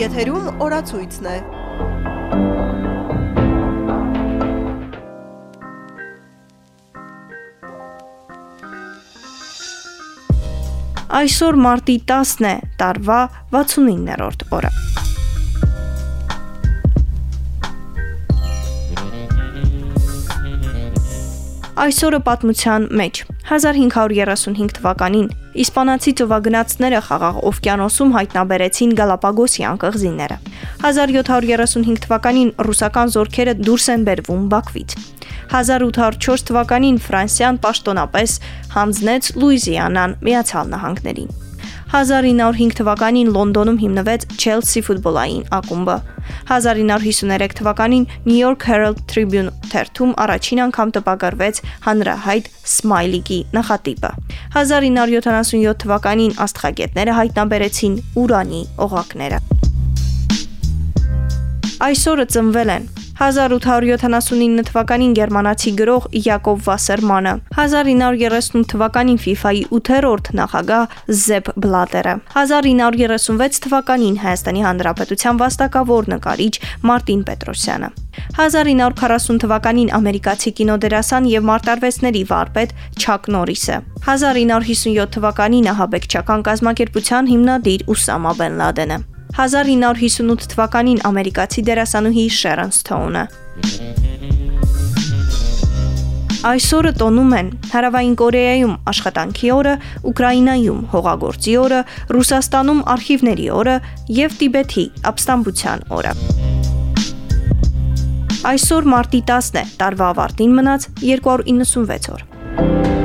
Եթերում օրացույցն է։ Այսօր մարտի 10-ն է, տարվա 69-րդ օրը։ Այսօրը պատմության մեջ 1535 թվականին իսպանացի ծովագնացները խաղաղ օվկիանոսում հայտնաբերեցին Գալապագոսյան կղզիները։ 1735 թվականին ռուսական զորքերը դուրս են բերվում Բաքվից։ 1804 թվականին Ֆրանսիան պաշտոնապես հանձնեց Լուիզիանան Միացյալ Նահանգներին։ 1905 թվականին Լոնդոնում հիմնվեց Chelsea ֆուտբոլային ակումբը։ 1953 թվականին New York Herald Tribune թերթում առաջին անգամ տպագրվեց հանրահայտ Smiley-ի նախատիպը։ 1977 թվականին աստղագետները հայտնաբերեցին ուրանի օղակները։ Այսօրը ծնվել են 1879 թվականին գերմանացի գրող Յակոբ Վասերմանը, 1938 թվականին FIFA-ի 8-րդ նախագահ Զեփ Բլատերը, 1936 թվականին Հայաստանի Հանրապետության վաստակավոր նկարիչ Մարտին Պետրոսյանը, 1940 թվականին ամերիկացի կինոդերասան եւ մարտարվեստների վարպետ Չակ Նորիսը, 1957 թվականին ահաբեկչական կազմակերպության հիմնադիր Ուսամա Բեն Լադենը, 1958 թվականին ամերիկացի դերասանուհի Շերոն Սթոունը։ Այսօրը տոնում են Հարավային Կորեայում աշխատանքի օրը, Ուկրաինայում հողագործի օրը, Ռուսաստանում արխիվների օրը եւ Տիբեթի ապստամբության օրը։ Այսօր մարտի 10-ն է, տարվա ավարտին մնաց 296 օր։